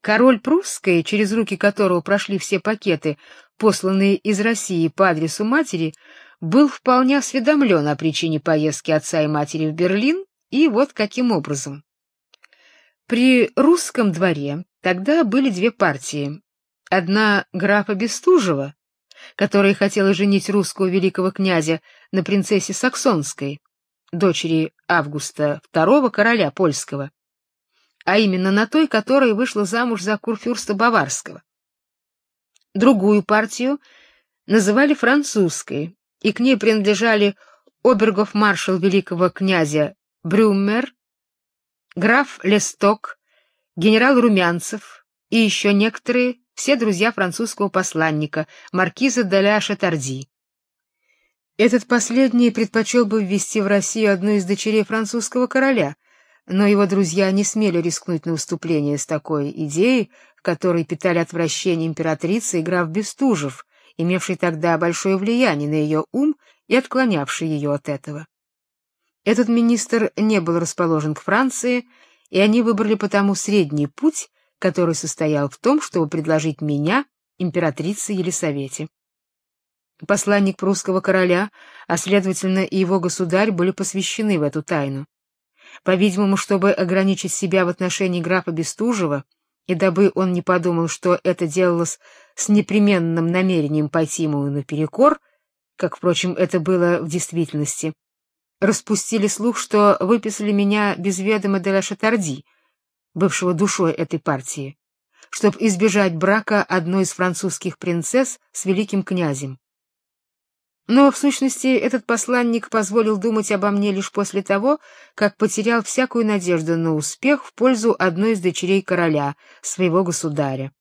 Король прусской, через руки которого прошли все пакеты, посланные из России по адресу матери, был вполне осведомлен о причине поездки отца и матери в Берлин, и вот каким образом. При русском дворе тогда были две партии. Одна графа Бестужева, которая хотела женить русского великого князя на принцессе Саксонской, дочери Августа II короля польского, а именно на той, которая вышла замуж за курфюрста Баварского. Другую партию называли французской, и к ней принадлежали обергов-маршал великого князя Брюмер, граф Лесток, генерал Румянцев и еще некоторые, все друзья французского посланника, маркиза де ля Шатарди. Этот последний предпочел бы ввести в Россию одну из дочерей французского короля — но его друзья не смели рискнуть на уступление с такой идеей, в которой питали отвращение императрица и граф Бестужев, имевший тогда большое влияние на ее ум и отклонявший ее от этого. Этот министр не был расположен к Франции, и они выбрали потому средний путь, который состоял в том, чтобы предложить меня императрице Елисавете. Посланник прусского короля, а следовательно и его государь были посвящены в эту тайну. По-видимому, чтобы ограничить себя в отношении графа Бестужева, и дабы он не подумал, что это делалось с непременным намерением пойти ему наперекор, как, впрочем, это было в действительности, распустили слух, что выписали меня без ведома де Шатарди, бывшего душой этой партии, чтобы избежать брака одной из французских принцесс с великим князем. Но, в сущности, этот посланник позволил думать обо мне лишь после того, как потерял всякую надежду на успех в пользу одной из дочерей короля, своего государя.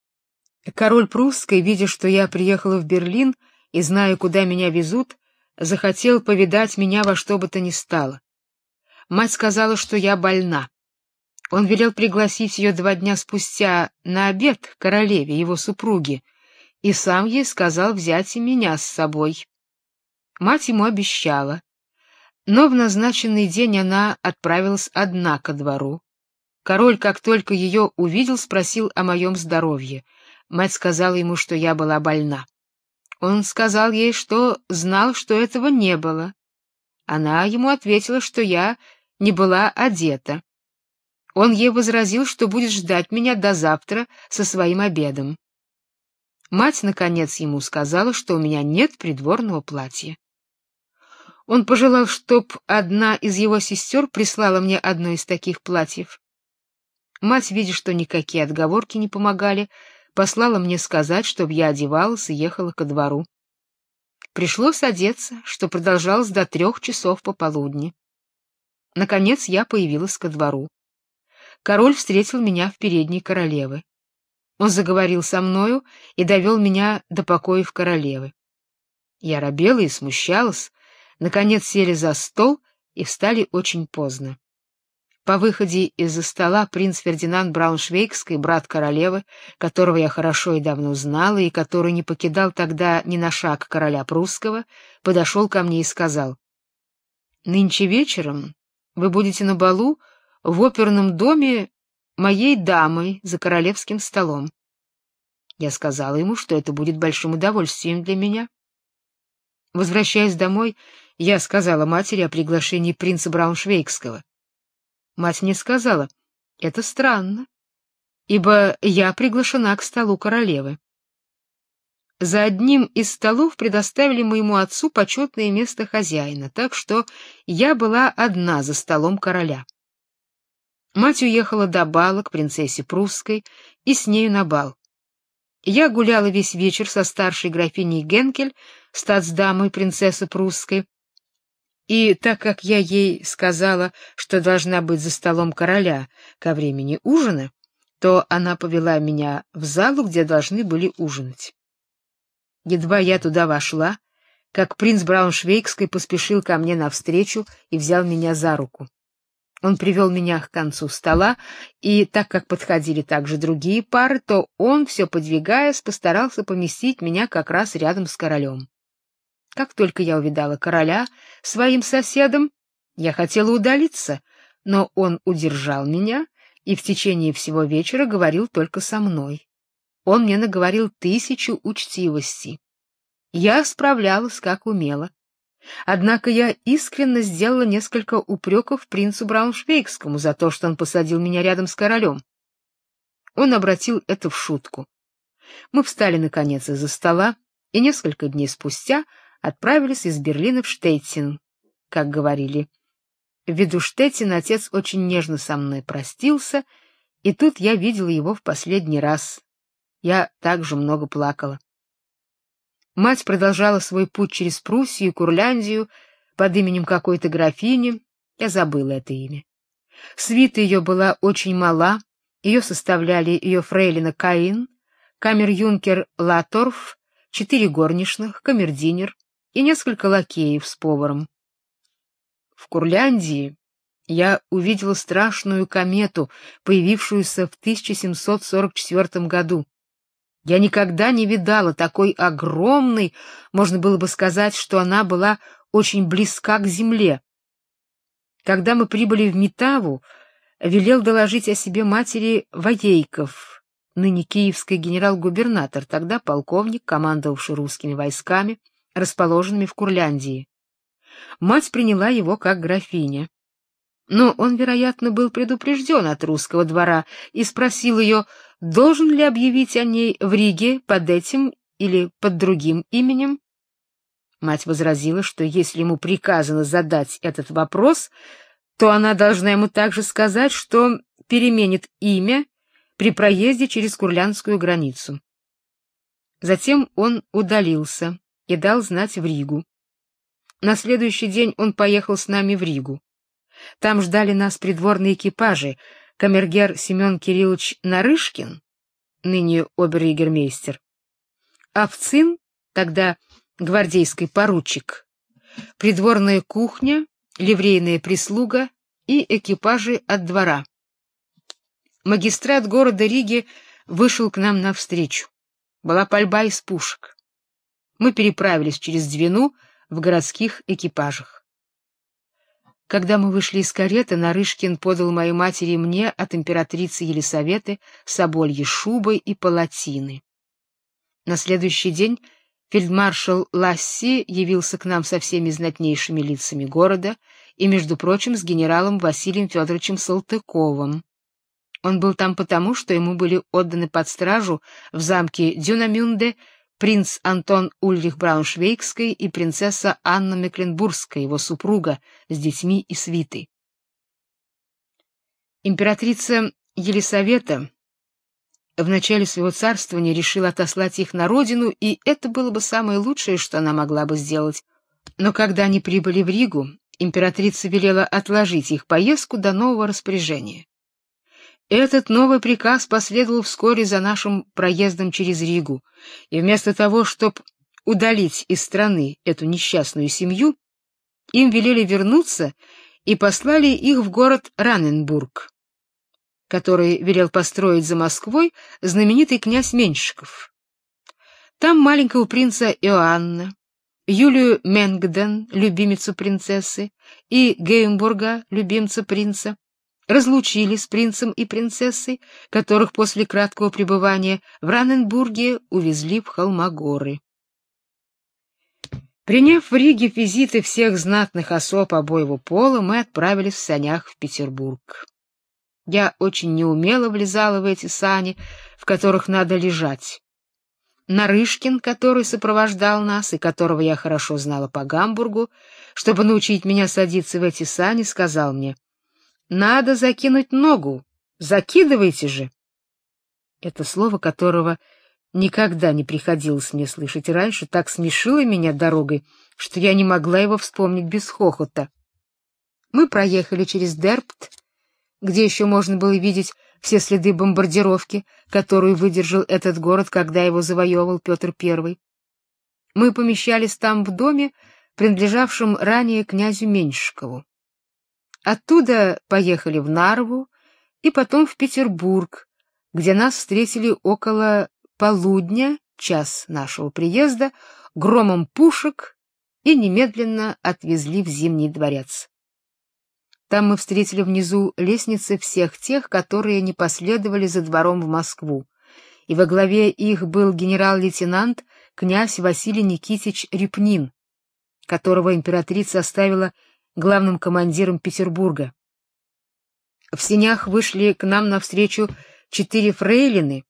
Король прусский, видя, что я приехала в Берлин и зная, куда меня везут, захотел повидать меня во что бы то ни стало. Мать сказала, что я больна. Он велел пригласить ее два дня спустя на обед к королеве, его супруге, и сам ей сказал взять и меня с собой. Мать ему обещала, но в назначенный день она отправилась одна ко двору. Король, как только ее увидел, спросил о моем здоровье. Мать сказала ему, что я была больна. Он сказал ей, что знал, что этого не было. Она ему ответила, что я не была одета. Он ей возразил, что будет ждать меня до завтра со своим обедом. Мать наконец ему сказала, что у меня нет придворного платья. Он пожелал, чтоб одна из его сестер прислала мне одно из таких платьев. Мать, видя, что никакие отговорки не помогали, послала мне сказать, чтоб я одевалась и ехала ко двору. Пришлось одеться, что продолжалось до трех часов пополудни. Наконец я появилась ко двору. Король встретил меня в передней королевы. Он заговорил со мною и довел меня до покоев королевы. Я робела и смущалась, наконец сели за стол и встали очень поздно. По выходе из-за стола принц Фердинанд Брауншвейгский, брат королевы, которого я хорошо и давно знала и который не покидал тогда ни на шаг короля прусского, подошел ко мне и сказал: "Нынче вечером вы будете на балу в оперном доме моей дамы за королевским столом". Я сказала ему, что это будет большим удовольствием для меня. Возвращаясь домой, я сказала матери о приглашении принца Брауншвейгского. Мать мне сказала: "Это странно, ибо я приглашена к столу королевы". За одним из столов предоставили моему отцу почетное место хозяина, так что я была одна за столом короля. Мать уехала до бала к принцессе прусской и с нею на бал. Я гуляла весь вечер со старшей графиней Генкель, статсдамой принцессы прусской, и так как я ей сказала, что должна быть за столом короля ко времени ужина, то она повела меня в залу, где должны были ужинать. Едва я туда вошла, как принц Брауншвейгский поспешил ко мне навстречу и взял меня за руку. Он привел меня к концу стола, и так как подходили также другие пары, то он, все подвигаясь, постарался поместить меня как раз рядом с королем. Как только я увидала короля своим соседом, я хотела удалиться, но он удержал меня и в течение всего вечера говорил только со мной. Он мне наговорил тысячу учтивостей. Я справлялась как умела. Однако я искренне сделала несколько упреков принцу Брауншвейгскому за то, что он посадил меня рядом с королем. Он обратил это в шутку. Мы встали наконец из-за стола и несколько дней спустя отправились из Берлина в Штеттин, как говорили. В виду Штеттин отец очень нежно со мной простился, и тут я видела его в последний раз. Я также много плакала. Мать продолжала свой путь через Пруссию и Курляндию под именем какой-то графини, я забыла это имя. Свита ее была очень мала, ее составляли ее фрейлина Каин, камер-юнкер Латорф, четыре горничных, камердинер и несколько лакеев с поваром. В Курляндии я увидела страшную комету, появившуюся в 1744 году. Я никогда не видала такой огромной, можно было бы сказать, что она была очень близка к земле. Когда мы прибыли в Метаву, велел доложить о себе матери Воейков, ныне киевский генерал-губернатор, тогда полковник, командовавший русскими войсками, расположенными в Курляндии. Мать приняла его как графиня. Но он, вероятно, был предупрежден от русского двора и спросил ее, должен ли объявить о ней в Риге под этим или под другим именем. Мать возразила, что если ему приказано задать этот вопрос, то она должна ему также сказать, что переменит имя при проезде через курляндскую границу. Затем он удалился и дал знать в Ригу. На следующий день он поехал с нами в Ригу. Там ждали нас придворные экипажи, камергер Семен Кириллович Нарышкин, ныне обер-егермейстер, Овцин, тогда гвардейский поручик, придворная кухня, ливрейная прислуга и экипажи от двора. Магистрат города Риги вышел к нам навстречу. Была пальба из пушек. Мы переправились через Двину в городских экипажах. Когда мы вышли из кареты, Нарышкин подал моей матери и мне от императрицы Елисаветы собольи шубы и палатины. На следующий день фельдмаршал Ласси явился к нам со всеми знатнейшими лицами города и, между прочим, с генералом Василием Федоровичем Салтыковым. Он был там потому, что ему были отданы под стражу в замке Дюнамюнде принц Антон Ульрих Брауншвейгский и принцесса Анна Мекленбургская, его супруга, с детьми и свитой. Императрица Елисавета в начале своего царствования решила отослать их на родину, и это было бы самое лучшее, что она могла бы сделать. Но когда они прибыли в Ригу, императрица велела отложить их поездку до нового распоряжения. Этот новый приказ последовал вскоре за нашим проездом через Ригу, и вместо того, чтобы удалить из страны эту несчастную семью, им велели вернуться и послали их в город Раненбург, который велел построить за Москвой знаменитый князь Меньшиков. Там маленького принца Иоанна, Юлию Менгден, любимицу принцессы, и Геймбурга, любимца принца, разлучили с принцем и принцессой, которых после краткого пребывания в Раненбурге увезли в Холмогоры. Приняв в Риге визиты всех знатных особ обоего пола, мы отправились в санях в Петербург. Я очень неумело влезала в эти сани, в которых надо лежать. Нарышкин, который сопровождал нас и которого я хорошо знала по Гамбургу, чтобы научить меня садиться в эти сани, сказал мне: надо закинуть ногу. Закидывайте же. Это слово, которого никогда не приходилось мне слышать раньше, так смешило меня дорогой, что я не могла его вспомнить без хохота. Мы проехали через Дерпт, где еще можно было видеть все следы бомбардировки, которую выдержал этот город, когда его завоевывал Петр I. Мы помещались там в доме, принадлежавшем ранее князю Меньшикову. Оттуда поехали в Нарву и потом в Петербург, где нас встретили около полудня, час нашего приезда, громом пушек и немедленно отвезли в Зимний дворец. Там мы встретили внизу лестницы всех тех, которые не последовали за двором в Москву, и во главе их был генерал-лейтенант князь Василий Никитич Репнин, которого императрица оставила главным командиром Петербурга. В сенях вышли к нам навстречу четыре фрейлины,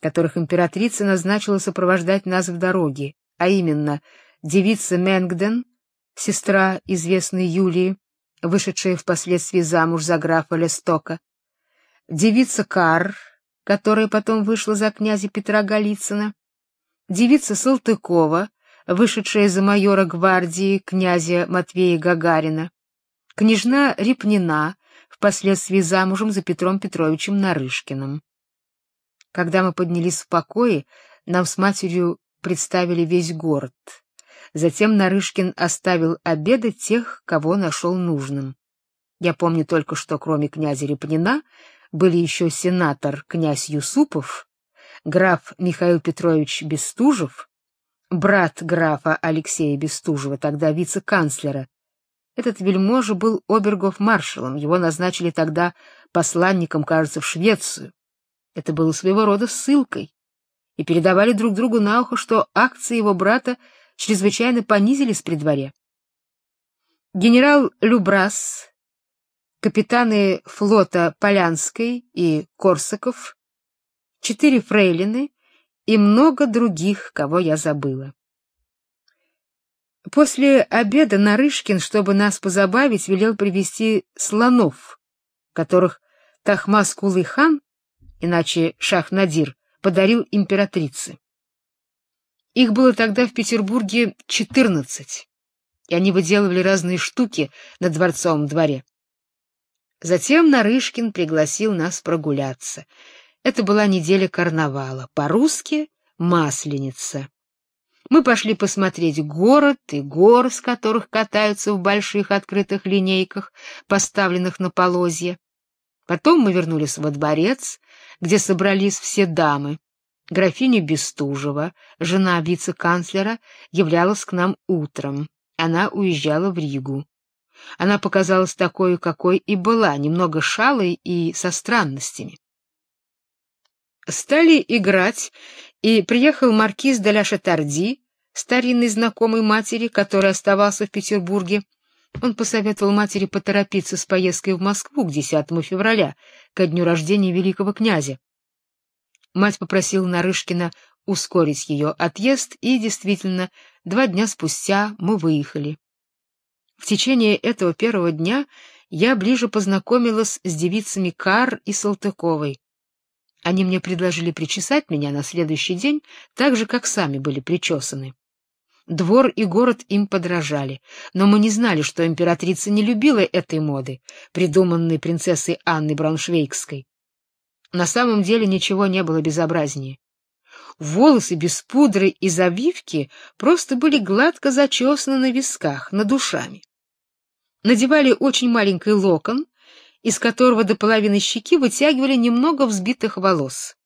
которых императрица назначила сопровождать нас в дороге, а именно девица Менгден, сестра известной Юлии, вышедшая впоследствии замуж за графа Лестока, девица Кар, которая потом вышла за князя Петра Голицына, девица Салтыкова, вышедшая за майора гвардии князя Матвея Гагарина, княжна Репнина, впоследствии замужем за Петром Петровичем Нарышкиным. Когда мы поднялись в покое, нам с матерью представили весь город. Затем Нарышкин оставил обедать тех, кого нашел нужным. Я помню только, что кроме князя Репнина были еще сенатор князь Юсупов, граф Михаил Петрович Бестужев, брат графа Алексея Бестужева, тогда вице-канцлера. Этот вельможа был обергов-маршалом, его назначили тогда посланником, кажется, в Швецию. Это было своего рода ссылкой. И передавали друг другу на ухо, что акции его брата чрезвычайно понизились при дворе. Генерал Любрас, капитаны флота Полянской и Корсаков, четыре фрейлины и много других, кого я забыла. После обеда Нарышкин, чтобы нас позабавить, велел привести слонов, которых Тахмас Кулы-хан, иначе Шах-Надир, подарил императрице. Их было тогда в Петербурге четырнадцать, и они выделывали разные штуки на дворцовом дворе. Затем Нарышкин пригласил нас прогуляться. Это была неделя карнавала, по-русски Масленица. Мы пошли посмотреть город и горы, с которых катаются в больших открытых линейках, поставленных на полозья. Потом мы вернулись во дворец, где собрались все дамы. Графиня Бестужева, жена вице-канцлера, являлась к нам утром. Она уезжала в Ригу. Она показалась такой, какой и была, немного шалой и со странностями. Стали играть, и приехал маркиз де ла Шатарди, старинный знакомый матери, который оставался в Петербурге. Он посоветовал матери поторопиться с поездкой в Москву к 10 февраля, ко дню рождения великого князя. Мать попросила Нарышкина ускорить ее отъезд, и действительно, два дня спустя мы выехали. В течение этого первого дня я ближе познакомилась с девицами Кар и Салтыковой. Они мне предложили причесать меня на следующий день, так же как сами были причесаны. Двор и город им подражали, но мы не знали, что императрица не любила этой моды, придуманной принцессой Анной Брауншвейгской. На самом деле ничего не было безобразнее. Волосы без пудры и завивки просто были гладко зачесаны на висках, над ушами. Надевали очень маленький локон, из которого до половины щеки вытягивали немного взбитых волос.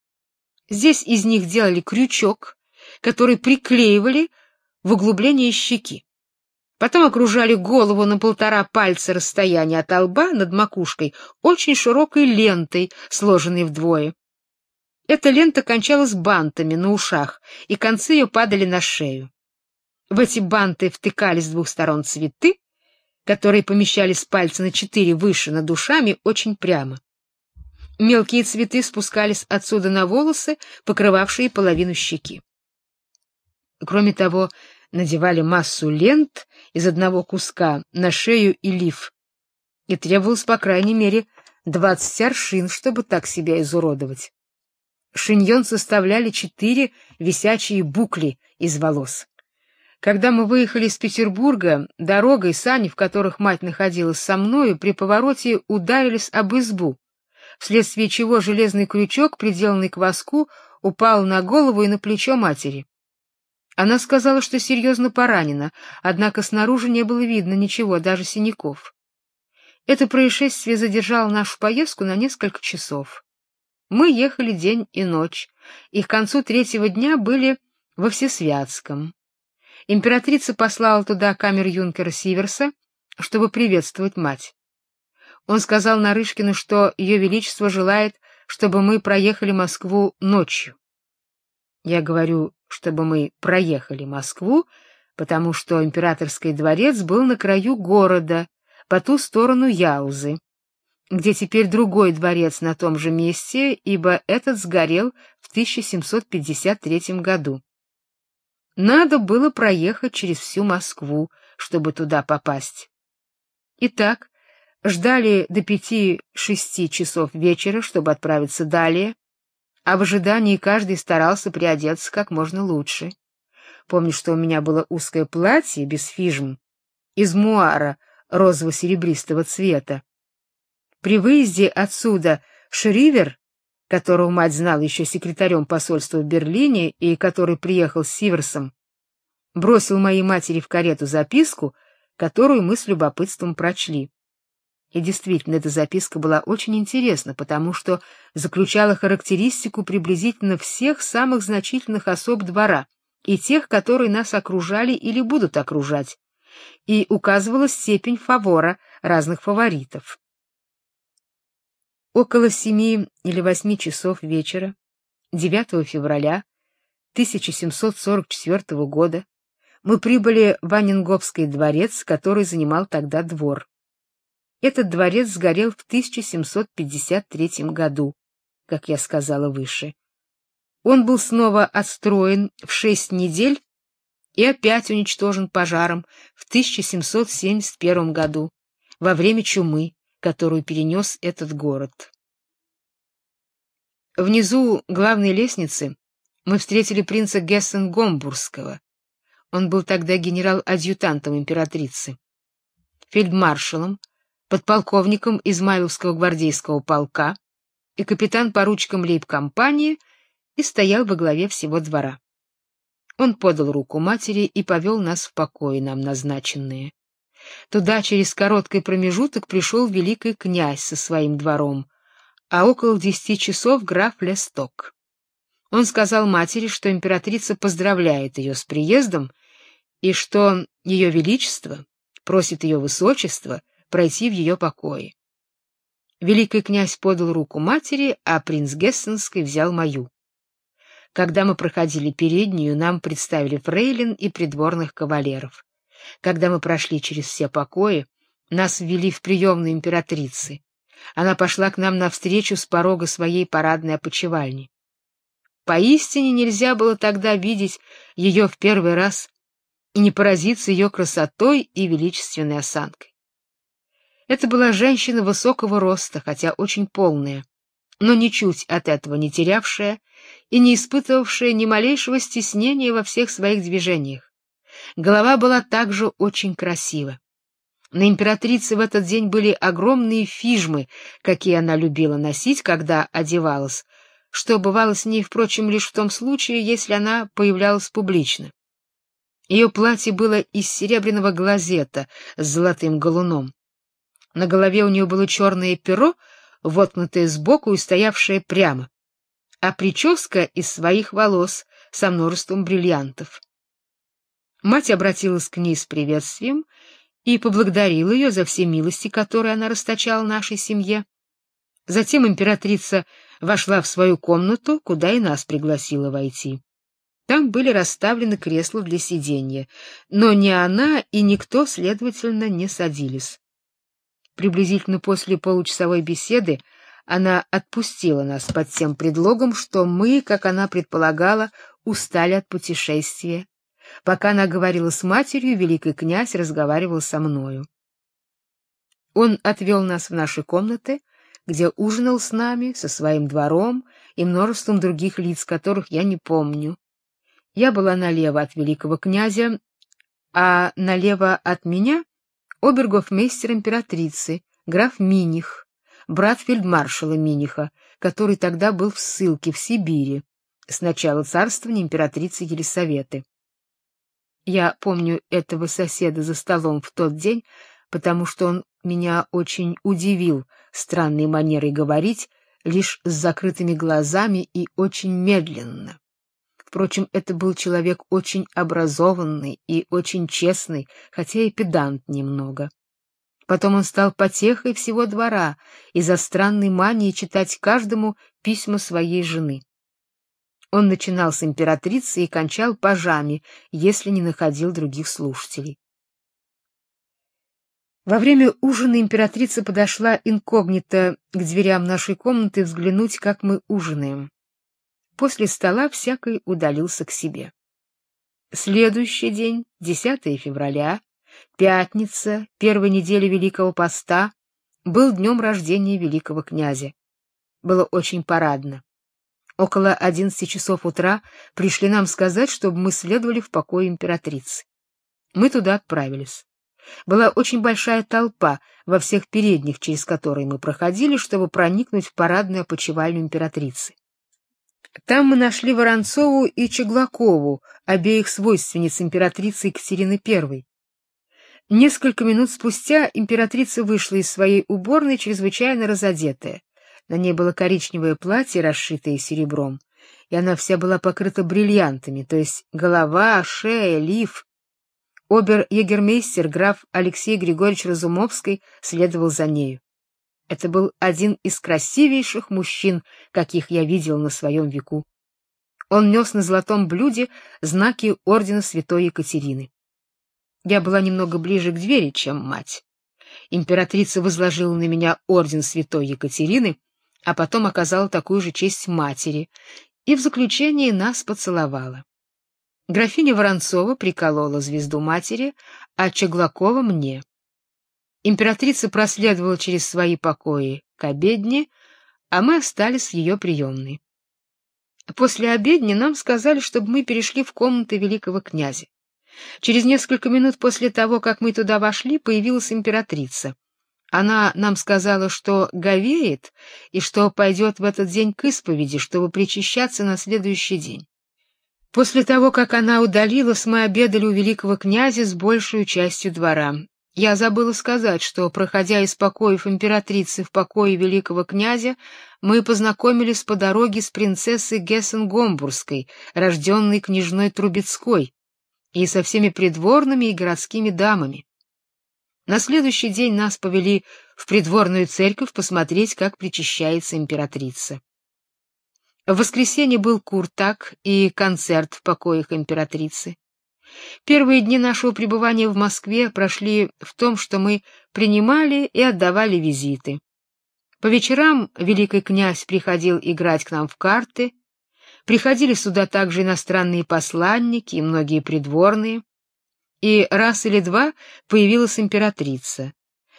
Здесь из них делали крючок, который приклеивали в углубление щеки. Потом окружали голову на полтора пальца расстояния от лба над макушкой очень широкой лентой, сложенной вдвое. Эта лента кончалась бантами на ушах, и концы ее падали на шею. В эти банты втыкались с двух сторон цветы, которые помещались пальцы на четыре выше над ушами очень прямо. Мелкие цветы спускались отсюда на волосы, покрывавшие половину щеки. Кроме того, надевали массу лент из одного куска на шею и лиф. И требовалось по крайней мере двадцать аршин, чтобы так себя изуродовать. Шиньон составляли четыре висячие букли из волос. Когда мы выехали из Петербурга, дорога и сани, в которых мать находилась со мною, при повороте ударились об избу, вследствие чего железный крючок, приделанный к воску, упал на голову и на плечо матери. Она сказала, что серьезно поранена, однако снаружи не было видно ничего, даже синяков. Это происшествие задержало нашу поездку на несколько часов. Мы ехали день и ночь, и к концу третьего дня были во Всесвятском. Императрица послала туда камер-юнкера Сиверса, чтобы приветствовать мать. Он сказал Нарышкину, что ее величество желает, чтобы мы проехали Москву ночью. Я говорю, чтобы мы проехали Москву, потому что императорский дворец был на краю города, по ту сторону Яузы, где теперь другой дворец на том же месте, ибо этот сгорел в 1753 году. Надо было проехать через всю Москву, чтобы туда попасть. Итак, ждали до пяти-шести часов вечера, чтобы отправиться далее, а в ожидании каждый старался приодеться как можно лучше. Помню, что у меня было узкое платье без фижм из муара розово-серебристого цвета. При выезде отсюда Шривер, которого мать знала еще секретарем посольства в Берлине и который приехал с Сиверсом, бросил моей матери в карету записку, которую мы с любопытством прочли. И действительно, эта записка была очень интересна, потому что заключала характеристику приблизительно всех самых значительных особ двора и тех, которые нас окружали или будут окружать, и указывала степень фавора разных фаворитов. Около семи или восьми часов вечера 9 февраля 1744 года мы прибыли в Аннинговский дворец, который занимал тогда двор. Этот дворец сгорел в 1753 году, как я сказала выше. Он был снова отстроен в шесть недель и опять уничтожен пожаром в 1771 году, во время чумы, которую перенес этот город. Внизу главной лестницы мы встретили принца Гессен-Гомбургского. Он был тогда генерал-адъютантом императрицы, фельдмаршалом, подполковником Измайловского гвардейского полка и капитан-поручиком лейб-компании и стоял во главе всего двора. Он подал руку матери и повел нас в покои нам назначенные. Туда через короткий промежуток пришел великий князь со своим двором, а около десяти часов граф Лесток. Он сказал матери, что императрица поздравляет ее с приездом и что ее величество просит ее высочество пройти в ее покои. Великий князь подал руку матери, а принц Гессенский взял мою. Когда мы проходили переднюю, нам представили фрейлин и придворных кавалеров. Когда мы прошли через все покои, нас ввели в приемную императрицы. Она пошла к нам навстречу с порога своей парадной опочивальни. Поистине нельзя было тогда видеть ее в первый раз и не поразиться ее красотой и величественной осанкой. Это была женщина высокого роста, хотя очень полная, но ничуть от этого не терявшая и не испытывавшая ни малейшего стеснения во всех своих движениях. Голова была также очень красива. На императрице в этот день были огромные фижмы, какие она любила носить, когда одевалась, что бывало с ней, впрочем, лишь в том случае, если она появлялась публично. Ее платье было из серебряного глазета с золотым галуном. На голове у нее было черное перо, воткнутое сбоку и стоявшее прямо, а прическа из своих волос со множеством бриллиантов. Мать обратилась к ней с приветствием и поблагодарила ее за все милости, которые она расточала нашей семье. Затем императрица вошла в свою комнату, куда и нас пригласила войти. Там были расставлены кресла для сидения, но ни она и никто, следовательно, не садились. Приблизительно после получасовой беседы она отпустила нас под тем предлогом, что мы, как она предполагала, устали от путешествия. Пока она говорила с матерью, великий князь разговаривал со мною. Он отвел нас в наши комнаты, где ужинал с нами, со своим двором и множеством других лиц, которых я не помню. Я была налево от великого князя, а налево от меня обергофмейстер императрицы, граф Миних, брат фельдмаршала Миниха, который тогда был в ссылке в Сибири с начала царствования императрицы Елисаветы. Я помню этого соседа за столом в тот день, потому что он меня очень удивил странной манерой говорить, лишь с закрытыми глазами и очень медленно. Впрочем, это был человек очень образованный и очень честный, хотя и педант немного. Потом он стал потехой всего двора из-за странной мании читать каждому письма своей жены. Он начинал с императрицы и кончал пажами, если не находил других слушателей. Во время ужина императрица подошла инкогнито к дверям нашей комнаты взглянуть, как мы ужинаем. После стола всякий удалился к себе. Следующий день, 10 февраля, пятница, первой недели Великого Поста, был днем рождения великого князя. Было очень парадно. Около одиннадцати часов утра пришли нам сказать, чтобы мы следовали в покой императрицы. Мы туда отправились. Была очень большая толпа во всех передних, через которые мы проходили, чтобы проникнуть в парадную опочивальню императрицы. Там мы нашли Воронцову и Чеглакову, обеих свойственниц императрицы Екатерины I. Несколько минут спустя императрица вышла из своей уборной чрезвычайно разодетая. На ней было коричневое платье, расшитое серебром, и она вся была покрыта бриллиантами, то есть голова, шея, лиф. Обер-егермейстер граф Алексей Григорьевич Разумовский следовал за нею. Это был один из красивейших мужчин, каких я видел на своем веку. Он нес на золотом блюде знаки ордена Святой Екатерины. Я была немного ближе к двери, чем мать. Императрица возложила на меня орден Святой Екатерины, а потом оказала такую же честь матери и в заключение нас поцеловала. Графиня Воронцова приколола звезду матери, а Чеглакова мне. Императрица проследовала через свои покои к обедне, а мы остались в ее приемной. После обедни нам сказали, чтобы мы перешли в комнаты великого князя. Через несколько минут после того, как мы туда вошли, появилась императрица. Она нам сказала, что говеет и что пойдет в этот день к исповеди, чтобы причащаться на следующий день. После того, как она удалилась, мы обедали у великого князя с большей частью двора. Я забыла сказать, что, проходя из покоев императрицы в покои великого князя, мы познакомились по дороге с принцессой Гессен-Гомбургской, рожденной княжной Трубецкой, и со всеми придворными и городскими дамами. На следующий день нас повели в придворную церковь посмотреть, как причащается императрица. В воскресенье был куртак и концерт в покоях императрицы. Первые дни нашего пребывания в Москве прошли в том, что мы принимали и отдавали визиты. По вечерам великий князь приходил играть к нам в карты, приходили сюда также иностранные посланники и многие придворные, и раз или два появилась императрица.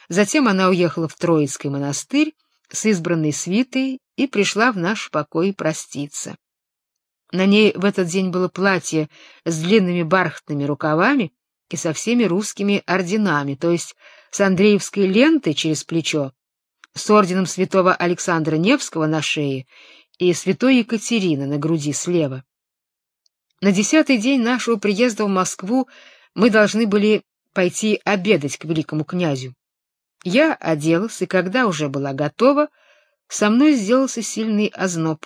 Затем она уехала в Троицкий монастырь с избранной свитой и пришла в наш покой проститься. На ней в этот день было платье с длинными бархатными рукавами и со всеми русскими орденами, то есть с Андреевской лентой через плечо, с орденом святого Александра Невского на шее и святой Екатерины на груди слева. На десятый день нашего приезда в Москву мы должны были пойти обедать к великому князю. Я оделась, и когда уже была готова, со мной сделался сильный озноб.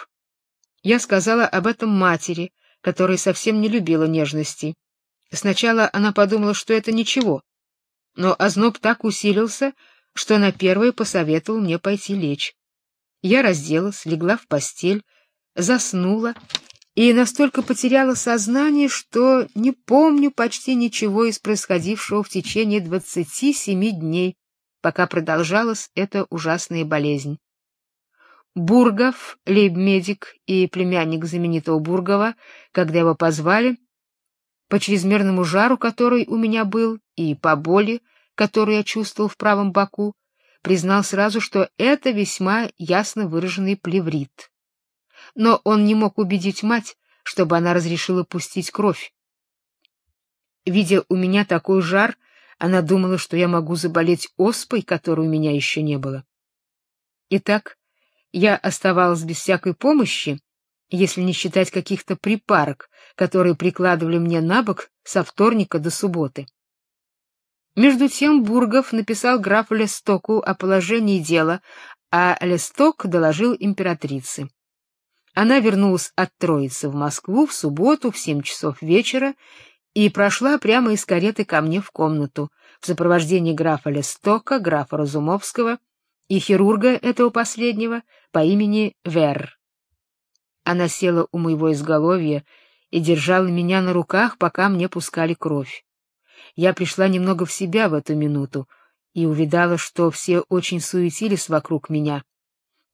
Я сказала об этом матери, которая совсем не любила нежности. Сначала она подумала, что это ничего, но озноб так усилился, что она первая посоветовала мне пойти лечь. Я разделась, легла в постель, заснула и настолько потеряла сознание, что не помню почти ничего из происходившего в течение двадцати семи дней, пока продолжалась эта ужасная болезнь. Бургов, лейб-медик и племянник знаменитого Бургова, когда его позвали, по чрезмерному жару, который у меня был, и по боли, которую я чувствовал в правом боку, признал сразу, что это весьма ясно выраженный плеврит. Но он не мог убедить мать, чтобы она разрешила пустить кровь. Видя у меня такой жар, она думала, что я могу заболеть оспой, которой у меня еще не было. Итак, я оставалась без всякой помощи, если не считать каких-то припарок, которые прикладывали мне на бок со вторника до субботы. Между тем Бургов написал графу Лестоку о положении дела, а Лесток доложил императрице. Она вернулась от Троицы в Москву в субботу в семь часов вечера и прошла прямо из кареты ко мне в комнату, в сопровождении графа Лестока, графа Разумовского и хирурга этого последнего по имени Вер. Она села у моего изголовья и держала меня на руках, пока мне пускали кровь. Я пришла немного в себя в эту минуту и увидала, что все очень суетились вокруг меня.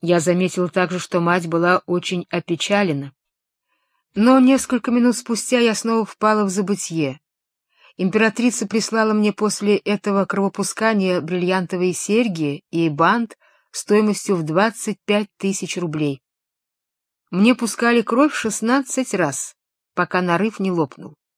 Я заметила также, что мать была очень опечалена. Но несколько минут спустя я снова впала в забытье. Императрица прислала мне после этого кровопускания бриллиантовые серьги и бант стоимостью в двадцать пять тысяч рублей. Мне пускали кровь шестнадцать раз, пока нарыв не лопнул.